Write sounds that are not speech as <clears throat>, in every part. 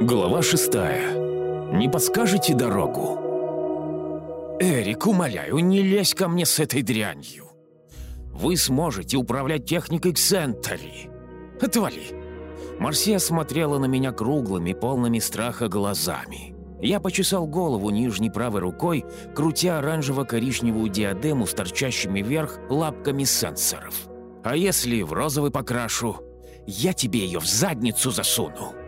Глава шестая. Не подскажете дорогу? Эрик, умоляю, не лезь ко мне с этой дрянью. Вы сможете управлять техникой Ксентари. Отвали. Марсия смотрела на меня круглыми, полными страха глазами. Я почесал голову нижней правой рукой, крутя оранжево-коричневую диадему с торчащими вверх лапками сенсоров. «А если в розовый покрашу? Я тебе ее в задницу засуну!»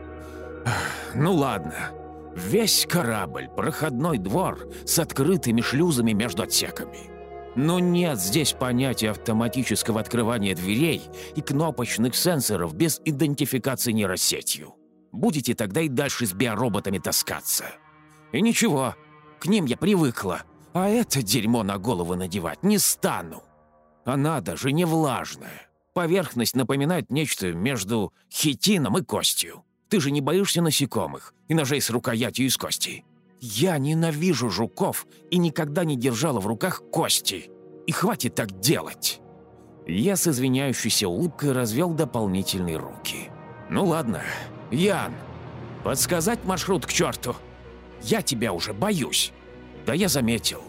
«Ну ладно. Весь корабль, проходной двор с открытыми шлюзами между отсеками. Но нет здесь понятия автоматического открывания дверей и кнопочных сенсоров без идентификации нейросетью. Будете тогда и дальше с биороботами таскаться. И ничего, к ним я привыкла, а это дерьмо на голову надевать не стану. Она даже не влажная. Поверхность напоминает нечто между хитином и костью. Ты же не боишься насекомых и ножей с рукоятью из кости? Я ненавижу жуков и никогда не держала в руках кости. И хватит так делать. Я с извиняющейся улыбкой развел дополнительные руки. Ну ладно, Ян, подсказать маршрут к черту? Я тебя уже боюсь. Да я заметил.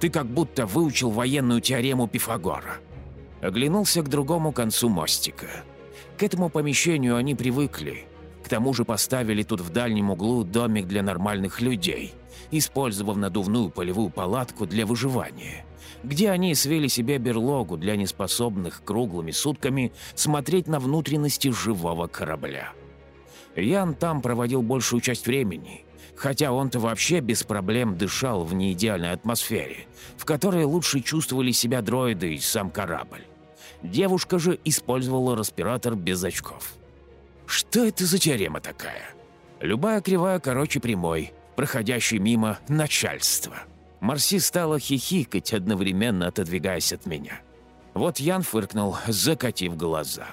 Ты как будто выучил военную теорему Пифагора. Оглянулся к другому концу мостика. К этому помещению они привыкли – тому же поставили тут в дальнем углу домик для нормальных людей, использовав надувную полевую палатку для выживания, где они свели себе берлогу для неспособных круглыми сутками смотреть на внутренности живого корабля. Ян там проводил большую часть времени, хотя он-то вообще без проблем дышал в неидеальной атмосфере, в которой лучше чувствовали себя дроиды и сам корабль. Девушка же использовала респиратор без очков. Что это за теорема такая? Любая кривая короче прямой, проходящей мимо начальства. Марси стала хихикать, одновременно отодвигаясь от меня. Вот Ян фыркнул, закатив глаза.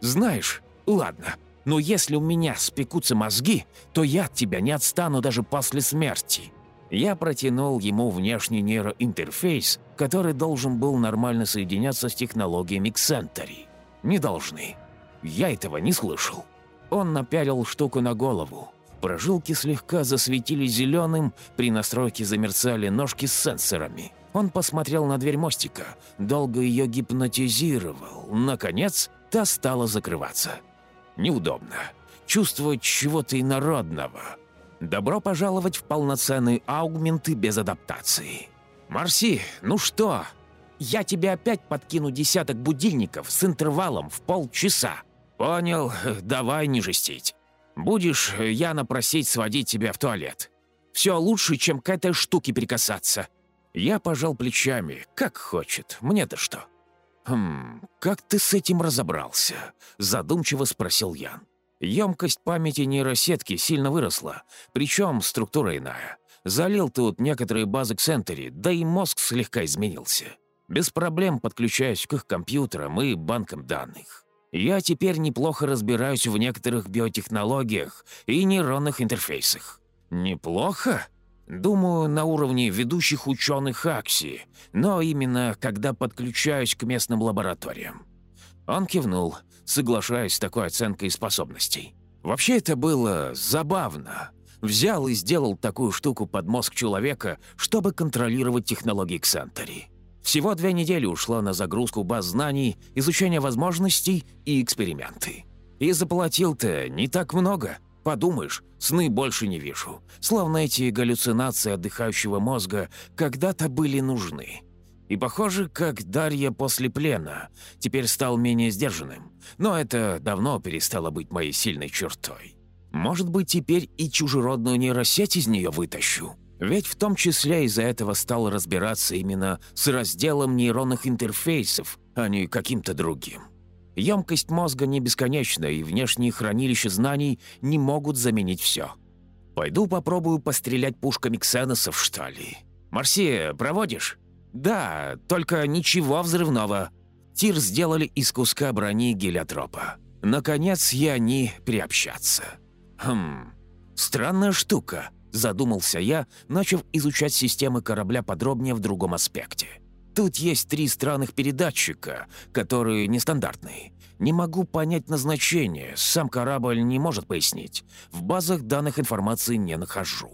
«Знаешь, ладно, но если у меня спекутся мозги, то я от тебя не отстану даже после смерти». Я протянул ему внешний нейроинтерфейс, который должен был нормально соединяться с технологиями Ксентари. Не должны. Я этого не слышал. Он напялил штуку на голову. Прожилки слегка засветили зеленым, при настройке замерцали ножки с сенсорами. Он посмотрел на дверь мостика, долго ее гипнотизировал. Наконец, та стала закрываться. Неудобно. Чувствовать чего-то инородного. Добро пожаловать в полноценные аугменты без адаптации. «Марси, ну что? Я тебе опять подкину десяток будильников с интервалом в полчаса. «Понял, <laughs> давай не жестить. Будешь Яна просить сводить тебя в туалет. Все лучше, чем к этой штуке прикасаться». Я пожал плечами, как хочет, мне-то что. «Хм, как ты с этим разобрался?» – задумчиво спросил Ян. Емкость памяти нейросетки сильно выросла, причем структура иная. Залил тут некоторые базы к Сентери, да и мозг слегка изменился. Без проблем подключаюсь к их компьютерам и банкам данных. Я теперь неплохо разбираюсь в некоторых биотехнологиях и нейронных интерфейсах. Неплохо? Думаю, на уровне ведущих ученых Акси, но именно когда подключаюсь к местным лабораториям. Он кивнул, соглашаясь с такой оценкой способностей. Вообще это было забавно. Взял и сделал такую штуку под мозг человека, чтобы контролировать технологии Ксантари. Всего две недели ушло на загрузку баз знаний, изучение возможностей и эксперименты. И заплатил-то не так много. Подумаешь, сны больше не вижу. Словно эти галлюцинации отдыхающего мозга когда-то были нужны. И похоже, как Дарья после плена, теперь стал менее сдержанным. Но это давно перестало быть моей сильной чертой. Может быть, теперь и чужеродную нейросеть из нее вытащу. Ведь в том числе из-за этого стал разбираться именно с разделом нейронных интерфейсов, а не каким-то другим. Емкость мозга не бесконечна, и внешние хранилища знаний не могут заменить все. Пойду попробую пострелять пушками ксеносов, что ли. Марсия, проводишь? Да, только ничего взрывного. Тир сделали из куска брони гелиотропа. Наконец и они приобщаться. Хм, странная штука. Задумался я, начав изучать системы корабля подробнее в другом аспекте. Тут есть три странных передатчика, которые нестандартные. Не могу понять назначение, сам корабль не может пояснить. В базах данных информации не нахожу».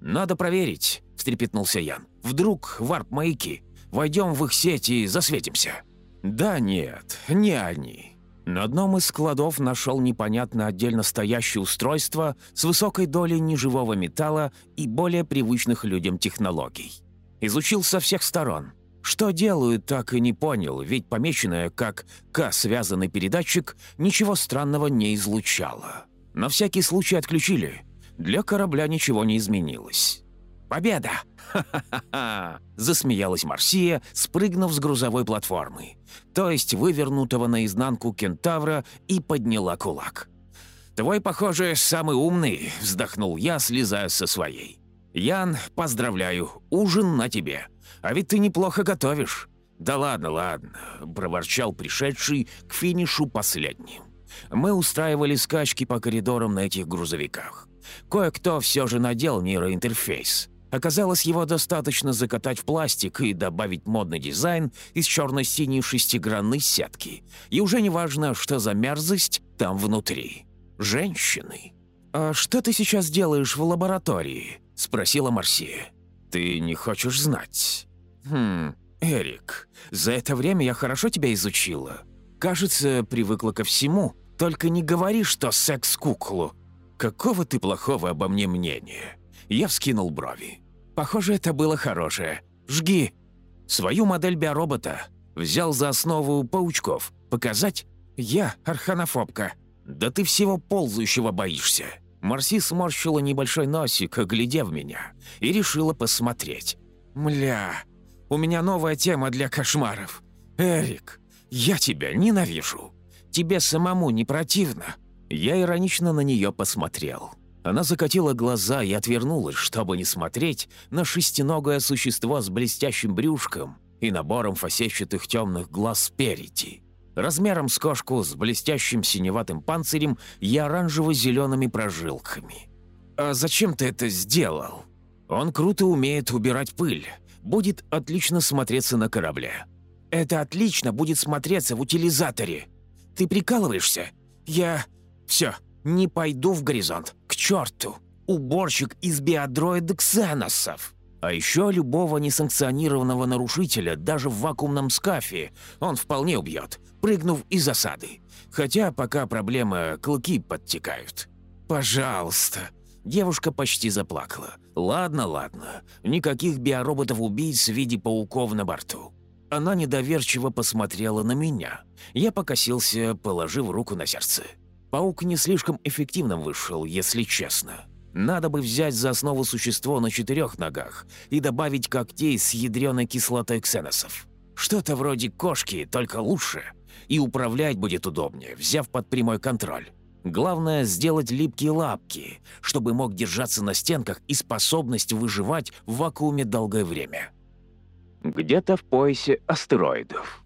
«Надо проверить», — встрепетнулся Ян. «Вдруг варп-маяки. Войдем в их сеть и засветимся». «Да нет, не они». На одном из складов нашел непонятно отдельно стоящее устройство с высокой долей неживого металла и более привычных людям технологий. Изучил со всех сторон. Что делают, так и не понял, ведь помеченное как К-связанный передатчик ничего странного не излучало. На всякий случай отключили. Для корабля ничего не изменилось. «Победа! Ха-ха-ха!» – засмеялась Марсия, спрыгнув с грузовой платформы, то есть вывернутого наизнанку кентавра, и подняла кулак. «Твой, похоже, самый умный», – вздохнул я, слезая со своей. «Ян, поздравляю, ужин на тебе. А ведь ты неплохо готовишь». «Да ладно, ладно», – проворчал пришедший к финишу последним. Мы устраивали скачки по коридорам на этих грузовиках. Кое-кто все же надел нейроинтерфейс. Оказалось, его достаточно закатать в пластик и добавить модный дизайн из черно-синей шестигранной сетки. И уже не важно, что за мерзость там внутри. Женщины. «А что ты сейчас делаешь в лаборатории?» – спросила Марсия. «Ты не хочешь знать?» «Хм, Эрик, за это время я хорошо тебя изучила. Кажется, привыкла ко всему. Только не говори, что секс-куклу. Какого ты плохого обо мне мнения?» Я вскинул брови. Похоже, это было хорошее. Жги. Свою модель биоробота взял за основу паучков. Показать? Я арханофобка. Да ты всего ползающего боишься. Марси сморщила небольшой носик, глядя в меня, и решила посмотреть. «Мля, у меня новая тема для кошмаров. Эрик, я тебя ненавижу. Тебе самому не противно?» Я иронично на нее посмотрел. Она закатила глаза и отвернулась, чтобы не смотреть на шестиногое существо с блестящим брюшком и набором фасетчатых темных глаз спереди. Размером с кошку с блестящим синеватым панцирем и оранжево-зелеными прожилками. «А зачем ты это сделал?» «Он круто умеет убирать пыль. Будет отлично смотреться на корабле». «Это отлично будет смотреться в утилизаторе. Ты прикалываешься? Я... Все, не пойду в горизонт. Черту! Уборщик из биодроида ксеносов! А еще любого несанкционированного нарушителя, даже в вакуумном скафе, он вполне убьет, прыгнув из засады. Хотя пока проблема клыки подтекают. «Пожалуйста!» Девушка почти заплакала. «Ладно, ладно. Никаких биороботов-убийц в виде пауков на борту». Она недоверчиво посмотрела на меня. Я покосился, положив руку на сердце. Паук не слишком эффективным вышел, если честно. Надо бы взять за основу существо на четырех ногах и добавить когтей с ядреной кислотой ксеносов. Что-то вроде кошки, только лучше. И управлять будет удобнее, взяв под прямой контроль. Главное – сделать липкие лапки, чтобы мог держаться на стенках и способность выживать в вакууме долгое время. Где-то в поясе астероидов.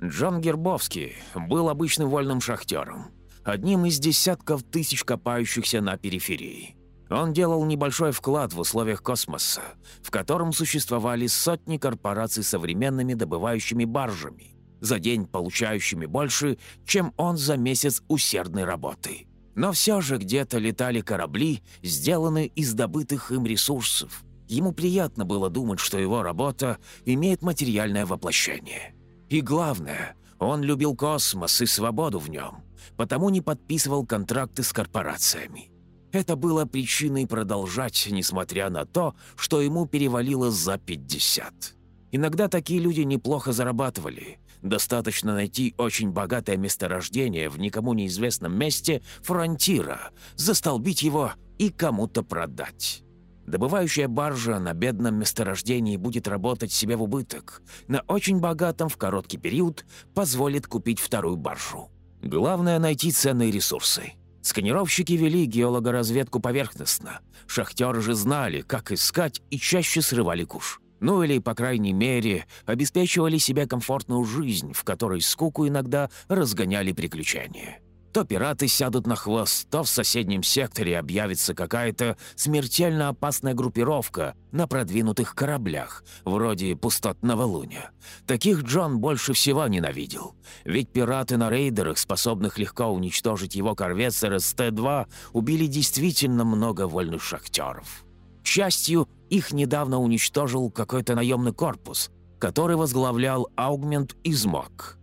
Джон Гербовский был обычным вольным шахтером одним из десятков тысяч копающихся на периферии. Он делал небольшой вклад в условиях космоса, в котором существовали сотни корпораций современными добывающими баржами, за день получающими больше, чем он за месяц усердной работы. Но все же где-то летали корабли, сделанные из добытых им ресурсов. Ему приятно было думать, что его работа имеет материальное воплощение. И главное, он любил космос и свободу в нем потому не подписывал контракты с корпорациями. Это было причиной продолжать, несмотря на то, что ему перевалило за 50. Иногда такие люди неплохо зарабатывали. Достаточно найти очень богатое месторождение в никому неизвестном месте фронтира, застолбить его и кому-то продать. Добывающая баржа на бедном месторождении будет работать себе в убыток. На очень богатом в короткий период позволит купить вторую баржу. Главное — найти ценные ресурсы. Сканировщики вели геологоразведку поверхностно. Шахтеры же знали, как искать и чаще срывали куш. Ну или, по крайней мере, обеспечивали себе комфортную жизнь, в которой скуку иногда разгоняли приключения. То пираты сядут на хвост, то в соседнем секторе объявится какая-то смертельно опасная группировка на продвинутых кораблях, вроде пустотного луня. Таких Джон больше всего ненавидел. Ведь пираты на рейдерах, способных легко уничтожить его корвет РСТ-2, убили действительно много вольных шахтеров. К счастью, их недавно уничтожил какой-то наемный корпус, который возглавлял Аугмент Измок.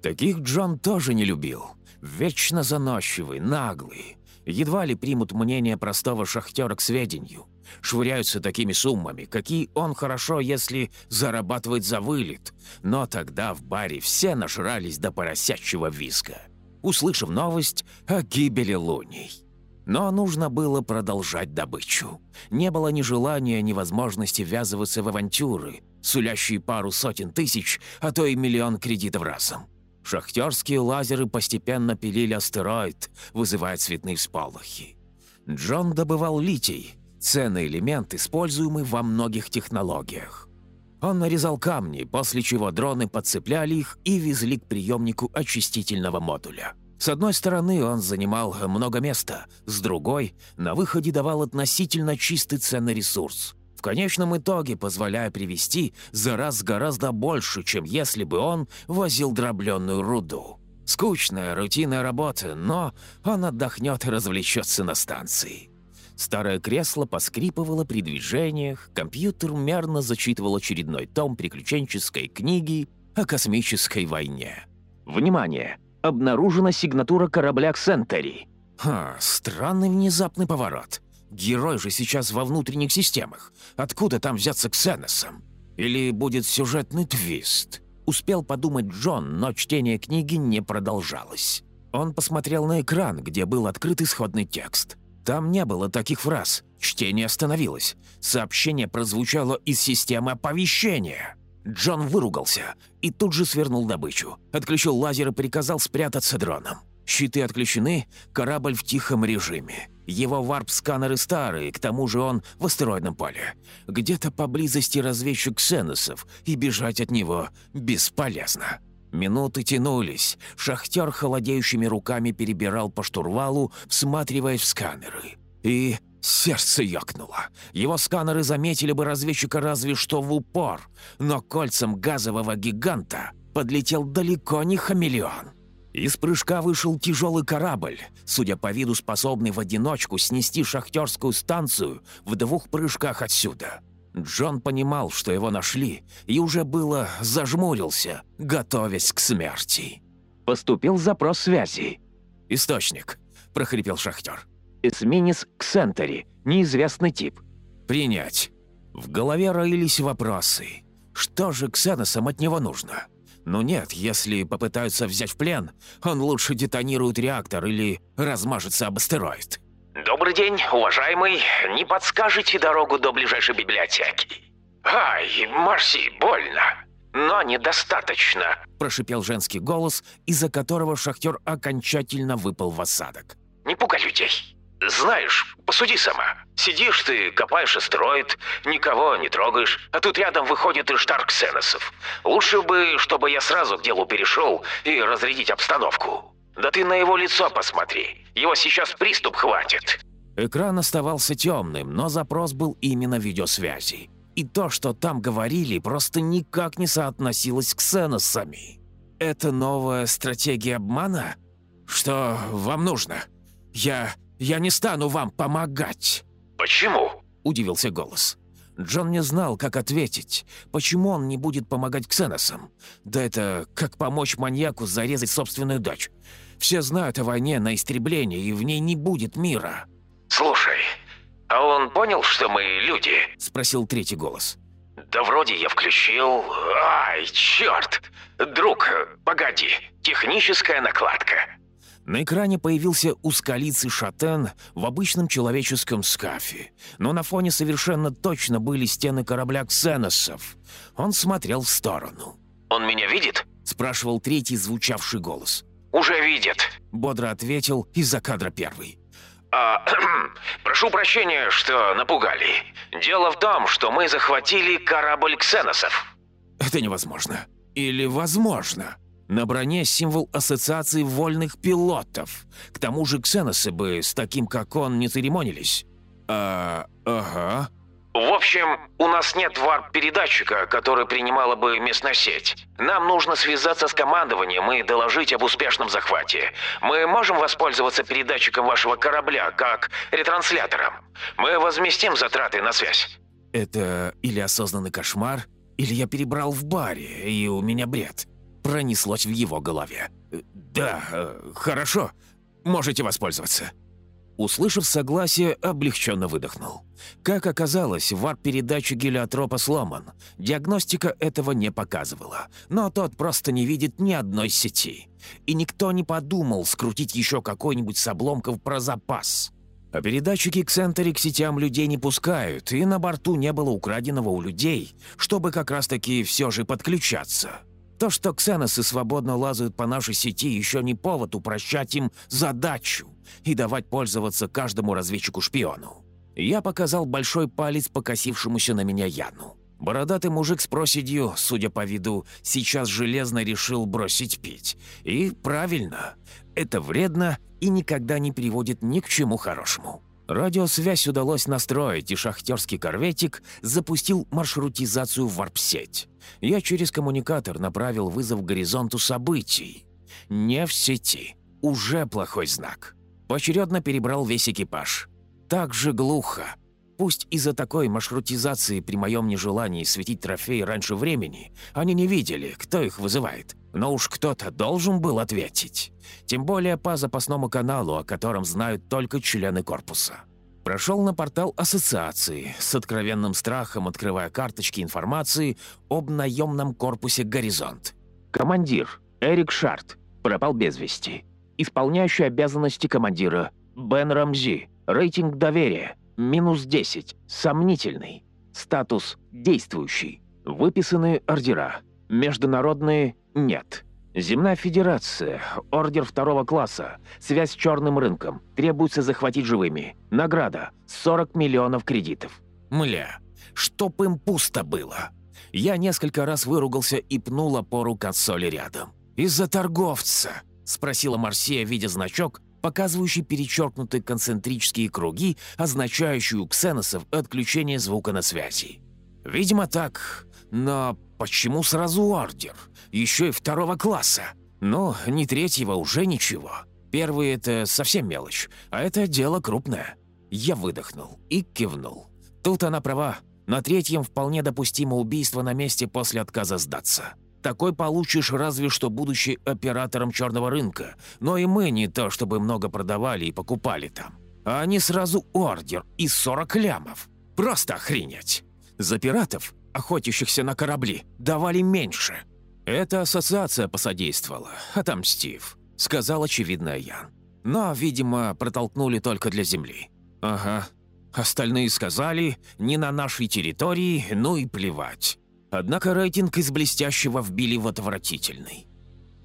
Таких Джон тоже не любил – Вечно заносчивый, наглый. Едва ли примут мнение простого шахтера к сведению. Швыряются такими суммами, какие он хорошо, если зарабатывает за вылет. Но тогда в баре все нажрались до поросячьего виска, услышав новость о гибели луней. Но нужно было продолжать добычу. Не было ни желания, ни возможности ввязываться в авантюры, сулящие пару сотен тысяч, а то и миллион кредитов разом. Шахтерские лазеры постепенно пилили астероид, вызывая цветные всполохи. Джон добывал литий, ценный элемент, используемый во многих технологиях. Он нарезал камни, после чего дроны подцепляли их и везли к приемнику очистительного модуля. С одной стороны, он занимал много места, с другой, на выходе давал относительно чистый ценный ресурс в конечном итоге позволяя привести за раз гораздо больше, чем если бы он возил дробленную руду. Скучная, рутинная работа, но он отдохнет и развлечется на станции. Старое кресло поскрипывало при движениях, компьютер мерно зачитывал очередной том приключенческой книги о космической войне. «Внимание! Обнаружена сигнатура корабля «Ксентери». Ха, странный внезапный поворот. Герой же сейчас во внутренних системах. Откуда там взяться ксеносом? Или будет сюжетный твист? Успел подумать Джон, но чтение книги не продолжалось. Он посмотрел на экран, где был открыт исходный текст. Там не было таких фраз. Чтение остановилось. Сообщение прозвучало из системы оповещения. Джон выругался и тут же свернул добычу. Отключил лазер и приказал спрятаться дронам. Щиты отключены, корабль в тихом режиме. Его варп-сканеры старые, к тому же он в астероидном поле. Где-то поблизости разведчик ксеносов, и бежать от него бесполезно. Минуты тянулись. Шахтер холодеющими руками перебирал по штурвалу, всматриваясь в сканеры. И сердце ёкнуло. Его сканеры заметили бы разведчика разве что в упор, но кольцам газового гиганта подлетел далеко не хамелеон. Из прыжка вышел тяжелый корабль, судя по виду способный в одиночку снести шахтерскую станцию в двух прыжках отсюда. Джон понимал, что его нашли, и уже было зажмурился, готовясь к смерти. Поступил запрос связи. «Источник», — прохрипел шахтер. «Эсминис Ксентери, неизвестный тип». «Принять». В голове роились вопросы. Что же Ксеносам от него нужно? Ну нет, если попытаются взять в плен, он лучше детонирует реактор или размажется об астероид. «Добрый день, уважаемый. Не подскажете дорогу до ближайшей библиотеки?» «Ай, Марси, больно, но недостаточно», – прошипел женский голос, из-за которого шахтер окончательно выпал в осадок. «Не пугай людей. Знаешь, посуди сама. Сидишь ты, копаешь астероид, никого не трогаешь, а тут рядом выходит Иштар Ксеносов. Лучше бы, чтобы я сразу к делу перешел и разрядить обстановку. Да ты на его лицо посмотри, его сейчас приступ хватит. Экран оставался темным, но запрос был именно видеосвязи. И то, что там говорили, просто никак не соотносилось с ксеносами. Это новая стратегия обмана? Что вам нужно? Я я не стану вам помогать!» «Почему?» – удивился голос. Джон не знал, как ответить. Почему он не будет помогать Ксеносам? Да это как помочь маньяку зарезать собственную дочь. Все знают о войне на истребление, и в ней не будет мира. «Слушай, а он понял, что мы люди?» – спросил третий голос. «Да вроде я включил... Ай, черт! Друг, погоди, техническая накладка». На экране появился узколицый шатен в обычном человеческом скафе, но на фоне совершенно точно были стены корабля ксеносов. Он смотрел в сторону. «Он меня видит?» – спрашивал третий звучавший голос. «Уже видит», – бодро ответил из-за кадра первый. «А, <clears throat> прошу прощения, что напугали. Дело в том, что мы захватили корабль ксеносов». «Это невозможно. Или возможно?» На броне символ ассоциации вольных пилотов. К тому же ксеносы бы с таким, как он, не церемонились. А, ага. В общем, у нас нет варп-передатчика, который принимала бы местная сеть. Нам нужно связаться с командованием и доложить об успешном захвате. Мы можем воспользоваться передатчиком вашего корабля как ретранслятором. Мы возместим затраты на связь. Это или осознанный кошмар, или я перебрал в баре, и у меня бред. Пронеслось в его голове. «Да, э, хорошо. Можете воспользоваться». Услышав согласие, облегченно выдохнул. Как оказалось, варп-передача гелиотропа сломан. Диагностика этого не показывала. Но тот просто не видит ни одной сети. И никто не подумал скрутить еще какой-нибудь с обломков про запас. А передатчики Ксентери к сетям людей не пускают, и на борту не было украденного у людей, чтобы как раз-таки все же подключаться. То, что ксеносы свободно лазают по нашей сети, еще не повод упрощать им задачу и давать пользоваться каждому разведчику-шпиону. Я показал большой палец покосившемуся на меня Яну. Бородатый мужик с проседью, судя по виду, сейчас железно решил бросить пить. И правильно, это вредно и никогда не приводит ни к чему хорошему. Радиосвязь удалось настроить, и шахтерский корветик запустил маршрутизацию в варп-сеть. Я через коммуникатор направил вызов горизонту событий. Не в сети. Уже плохой знак. Поочередно перебрал весь экипаж. Так же глухо. Пусть из-за такой маршрутизации при моем нежелании светить трофеи раньше времени, они не видели, кто их вызывает. Но уж кто-то должен был ответить. Тем более по запасному каналу, о котором знают только члены корпуса. Прошел на портал ассоциации, с откровенным страхом открывая карточки информации об наемном корпусе «Горизонт». Командир Эрик Шарт пропал без вести. Исполняющий обязанности командира Бен Рамзи. Рейтинг доверия минус 10. Сомнительный. Статус действующий. Выписаны ордера. Международные нет. Земная Федерация. Ордер второго класса. Связь с черным рынком. Требуется захватить живыми. Награда. 40 миллионов кредитов. Мля, чтоб им пусто было. Я несколько раз выругался и пнул опору консоли рядом. «Из-за торговца!» — спросила Марсия, видя значок, показывающий перечеркнутые концентрические круги, означающие у ксеносов отключение звука на связи. «Видимо, так. Но почему сразу ордер? Еще и второго класса. Ну, не третьего уже ничего. Первый — это совсем мелочь, а это дело крупное». Я выдохнул и кивнул. Тут она права. На третьем вполне допустимо убийство на месте после отказа сдаться. Такой получишь разве что будучи оператором черного рынка. Но и мы не то, чтобы много продавали и покупали там. А они сразу ордер и 40 лямов. Просто охренеть. За пиратов, охотящихся на корабли, давали меньше. Эта ассоциация посодействовала, отомстив, сказал очевидно Ян. Но, видимо, протолкнули только для Земли. Ага. Остальные сказали, не на нашей территории, ну и плевать. Однако рейтинг из блестящего вбили в отвратительный.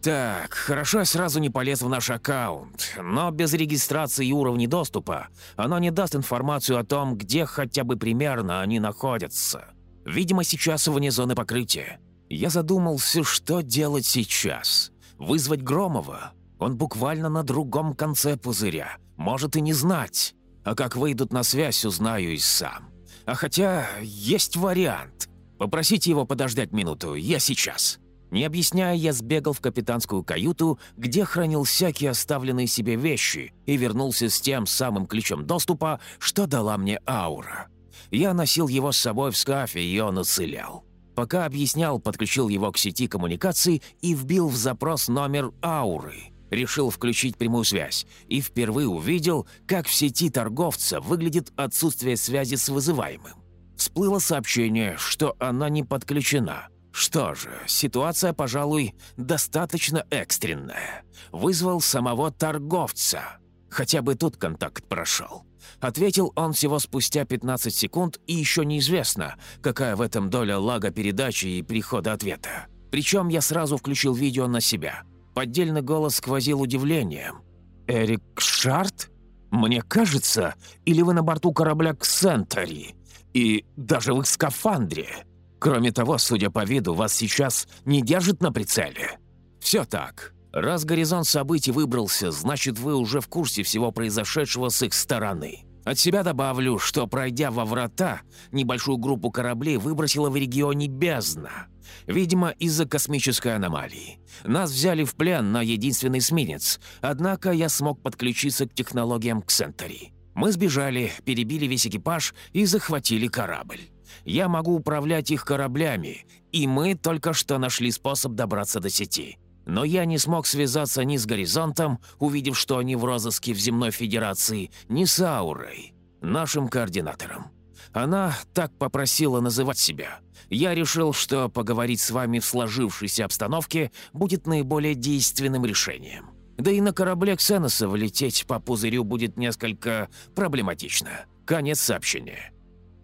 Так, хорошо я сразу не полез в наш аккаунт, но без регистрации и уровня доступа оно не даст информацию о том, где хотя бы примерно они находятся. Видимо, сейчас вне зоны покрытия. Я задумался, что делать сейчас. Вызвать Громова? Он буквально на другом конце пузыря. Может и не знать. А как выйдут на связь, узнаю и сам. А хотя есть вариант. Попросите его подождать минуту, я сейчас». Не объясняя, я сбегал в капитанскую каюту, где хранил всякие оставленные себе вещи, и вернулся с тем самым ключом доступа, что дала мне аура. Я носил его с собой в скафе, и он уцелял. Пока объяснял, подключил его к сети коммуникаций и вбил в запрос номер ауры. Решил включить прямую связь и впервые увидел, как в сети торговца выглядит отсутствие связи с вызываемым. Всплыло сообщение, что она не подключена. Что же, ситуация, пожалуй, достаточно экстренная. Вызвал самого торговца. Хотя бы тут контакт прошел. Ответил он всего спустя 15 секунд, и еще неизвестно, какая в этом доля лага передачи и прихода ответа. Причем я сразу включил видео на себя. Поддельный голос сквозил удивлением. «Эрик Шарт? Мне кажется, или вы на борту корабля «Ксентари»?» И даже в их скафандре. Кроме того, судя по виду, вас сейчас не держат на прицеле. Все так. Раз горизонт событий выбрался, значит, вы уже в курсе всего произошедшего с их стороны. От себя добавлю, что, пройдя во врата, небольшую группу кораблей выбросила в регионе бездна. Видимо, из-за космической аномалии. Нас взяли в плен на единственный сменец, однако я смог подключиться к технологиям Ксентери. Мы сбежали, перебили весь экипаж и захватили корабль. Я могу управлять их кораблями, и мы только что нашли способ добраться до сети. Но я не смог связаться ни с Горизонтом, увидев, что они в розыске в Земной Федерации, ни с Аурой, нашим координатором. Она так попросила называть себя. Я решил, что поговорить с вами в сложившейся обстановке будет наиболее действенным решением. Да и на корабле Ксеносов лететь по пузырю будет несколько проблематично. Конец сообщения.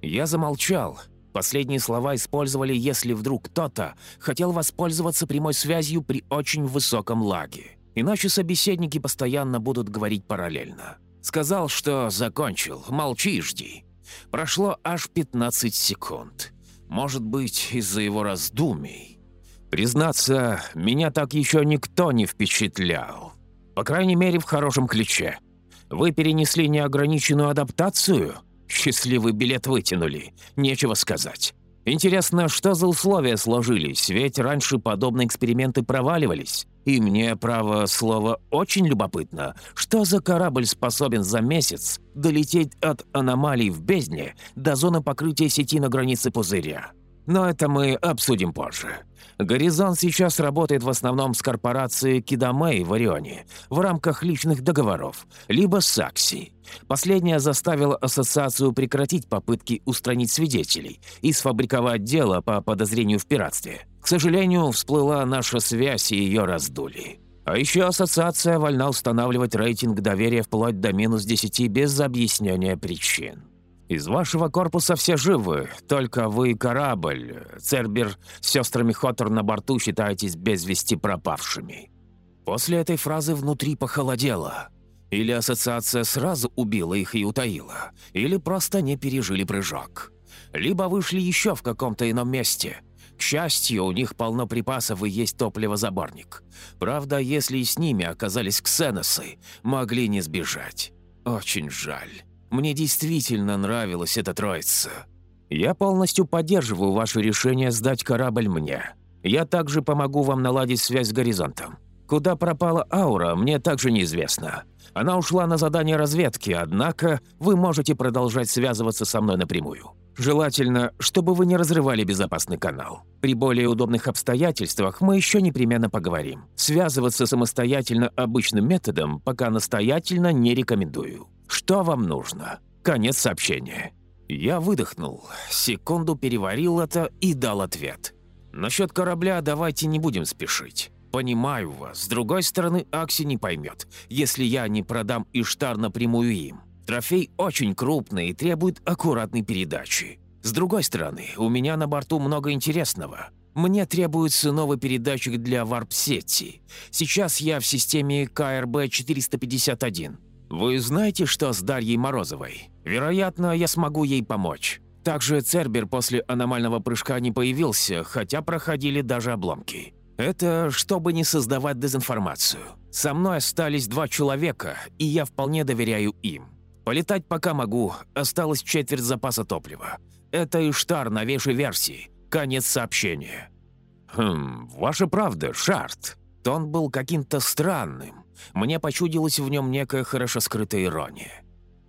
Я замолчал, Последние слова использовали, если вдруг кто-то хотел воспользоваться прямой связью при очень высоком лаге. Иначе собеседники постоянно будут говорить параллельно. Сказал, что закончил, молчи и жди. Прошло аж 15 секунд. Может быть, из-за его раздумий. Признаться, меня так еще никто не впечатлял. По крайней мере, в хорошем ключе. Вы перенесли неограниченную адаптацию – Счастливый билет вытянули, нечего сказать. Интересно, что за условия сложились, ведь раньше подобные эксперименты проваливались. И мне, право слово, очень любопытно, что за корабль способен за месяц долететь от аномалий в бездне до зоны покрытия сети на границе пузыря. Но это мы обсудим позже. «Горизонт» сейчас работает в основном с корпорацией «Кидамэй» в Орионе в рамках личных договоров, либо с «Сакси». Последняя заставила ассоциацию прекратить попытки устранить свидетелей и сфабриковать дело по подозрению в пиратстве. К сожалению, всплыла наша связь и ее раздули. А еще ассоциация вольна устанавливать рейтинг доверия вплоть до минус 10 без объяснения причин. Из вашего корпуса все живы, только вы корабль. Цербер с сестрами Хоттер на борту считаетесь без вести пропавшими». После этой фразы внутри похолодело. Или ассоциация сразу убила их и утаила, или просто не пережили прыжок. Либо вышли еще в каком-то ином месте. К счастью, у них полно припасов и есть топливозаборник. Правда, если и с ними оказались ксеносы, могли не сбежать. Очень жаль. Мне действительно нравилась эта троица. Я полностью поддерживаю ваше решение сдать корабль мне. Я также помогу вам наладить связь с горизонтом. Куда пропала аура, мне также неизвестно. Она ушла на задание разведки, однако вы можете продолжать связываться со мной напрямую. Желательно, чтобы вы не разрывали безопасный канал. При более удобных обстоятельствах мы еще непременно поговорим. Связываться самостоятельно обычным методом пока настоятельно не рекомендую. Что вам нужно? Конец сообщения. Я выдохнул, секунду переварил это и дал ответ. Насчет корабля давайте не будем спешить. Понимаю вас. С другой стороны, Акси не поймет, если я не продам Иштар напрямую им. Трофей очень крупный и требует аккуратной передачи. С другой стороны, у меня на борту много интересного. Мне требуется новый передатчик для варп-сети. Сейчас я в системе КРБ-451. Вы знаете, что с Дарьей Морозовой? Вероятно, я смогу ей помочь. Также Цербер после аномального прыжка не появился, хотя проходили даже обломки. Это чтобы не создавать дезинформацию. Со мной остались два человека, и я вполне доверяю им. Полетать пока могу, осталось четверть запаса топлива. Это Иштар новейшей версии. Конец сообщения. Хм, ваша правда, Шарт. Тон был каким-то странным. Мне почудилась в нем некая хорошо скрытая ирония.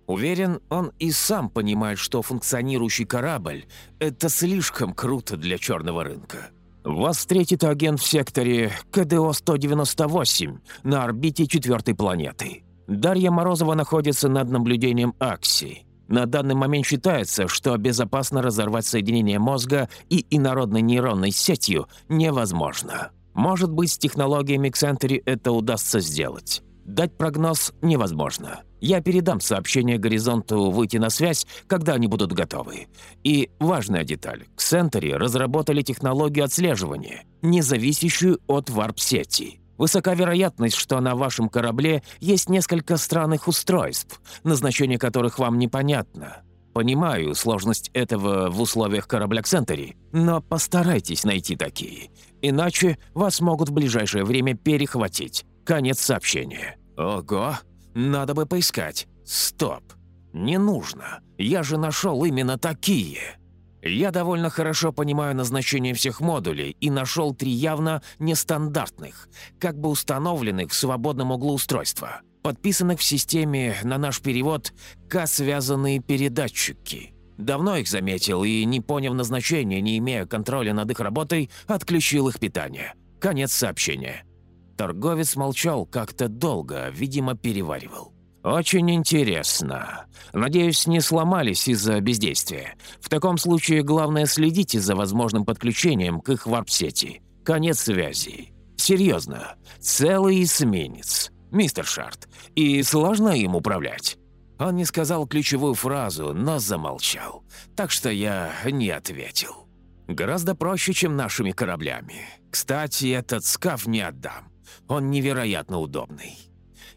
Уверен, он и сам понимает, что функционирующий корабль – это слишком круто для черного рынка. Вас встретит агент в секторе КДО-198 на орбите четвертой планеты. Дарья Морозова находится над наблюдением Акси. На данный момент считается, что безопасно разорвать соединение мозга и инородной нейронной сетью невозможно. Может быть, с технологиями Xentry это удастся сделать. Дать прогноз невозможно. Я передам сообщение Горизонту выйти на связь, когда они будут готовы. И важная деталь. Xentry разработали технологию отслеживания, не зависящую от варп-сети. Высока вероятность, что на вашем корабле есть несколько странных устройств, назначение которых вам непонятно. Понимаю сложность этого в условиях корабля Ксентери, но постарайтесь найти такие. Иначе вас могут в ближайшее время перехватить. Конец сообщения. Ого, надо бы поискать. Стоп. Не нужно. Я же нашел именно такие. Я довольно хорошо понимаю назначение всех модулей и нашел три явно нестандартных, как бы установленных в свободном углу устройства подписанных в системе на наш перевод «К-связанные передатчики». Давно их заметил и, не поняв назначения, не имея контроля над их работой, отключил их питание. Конец сообщения. Торговец молчал как-то долго, видимо, переваривал. «Очень интересно. Надеюсь, не сломались из-за бездействия. В таком случае главное следите за возможным подключением к их варп-сети. Конец связи. Серьезно. Целый эсминец мистер Шарт, и сложно им управлять». Он не сказал ключевую фразу, но замолчал, так что я не ответил. Гораздо проще, чем нашими кораблями. Кстати, этот скаф не отдам. Он невероятно удобный.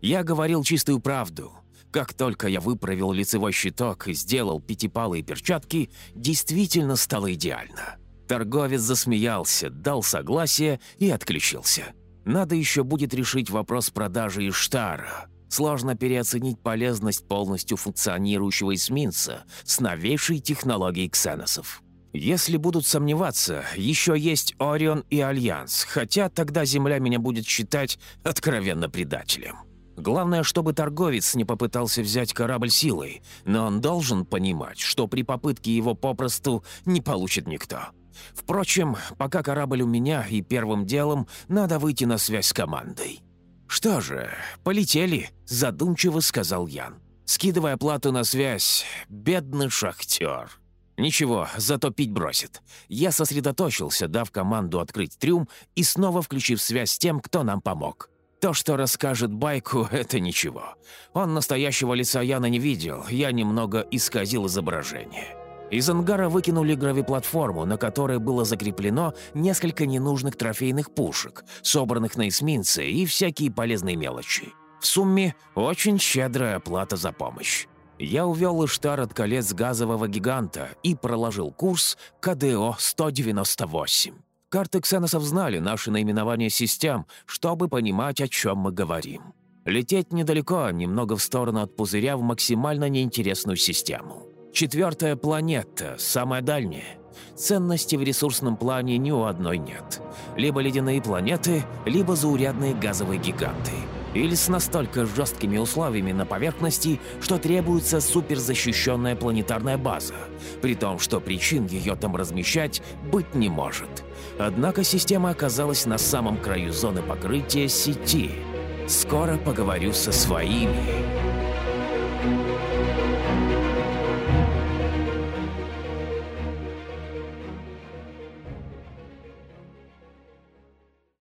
Я говорил чистую правду. Как только я выправил лицевой щиток и сделал пятипалые перчатки, действительно стало идеально. Торговец засмеялся, дал согласие и отключился. Надо еще будет решить вопрос продажи Иштара. Сложно переоценить полезность полностью функционирующего эсминца с новейшей технологией ксеносов. Если будут сомневаться, еще есть Орион и Альянс, хотя тогда Земля меня будет считать откровенно предателем. Главное, чтобы торговец не попытался взять корабль силой, но он должен понимать, что при попытке его попросту не получит никто. Впрочем, пока корабль у меня, и первым делом надо выйти на связь с командой. «Что же, полетели», – задумчиво сказал Ян. Скидывая плату на связь, бедный шахтер. Ничего, зато пить бросит. Я сосредоточился, дав команду открыть трюм и снова включив связь с тем, кто нам помог. То, что расскажет Байку, это ничего. Он настоящего лица Яна не видел, я немного исказил изображение. Из ангара выкинули гравиплатформу, на которой было закреплено несколько ненужных трофейных пушек, собранных на эсминце и всякие полезные мелочи. В сумме очень щедрая плата за помощь. Я увел Иштар от колец газового гиганта и проложил курс КДО-198. Карты ксеносов знали наши наименования систем, чтобы понимать, о чем мы говорим. Лететь недалеко, немного в сторону от пузыря в максимально неинтересную систему. Четвертая планета, самая дальняя. Ценности в ресурсном плане ни у одной нет. Либо ледяные планеты, либо заурядные газовые гиганты. Или с настолько жесткими условиями на поверхности, что требуется суперзащищенная планетарная база, при том, что причин ее там размещать быть не может. Однако система оказалась на самом краю зоны покрытия сети. Скоро поговорю со своими.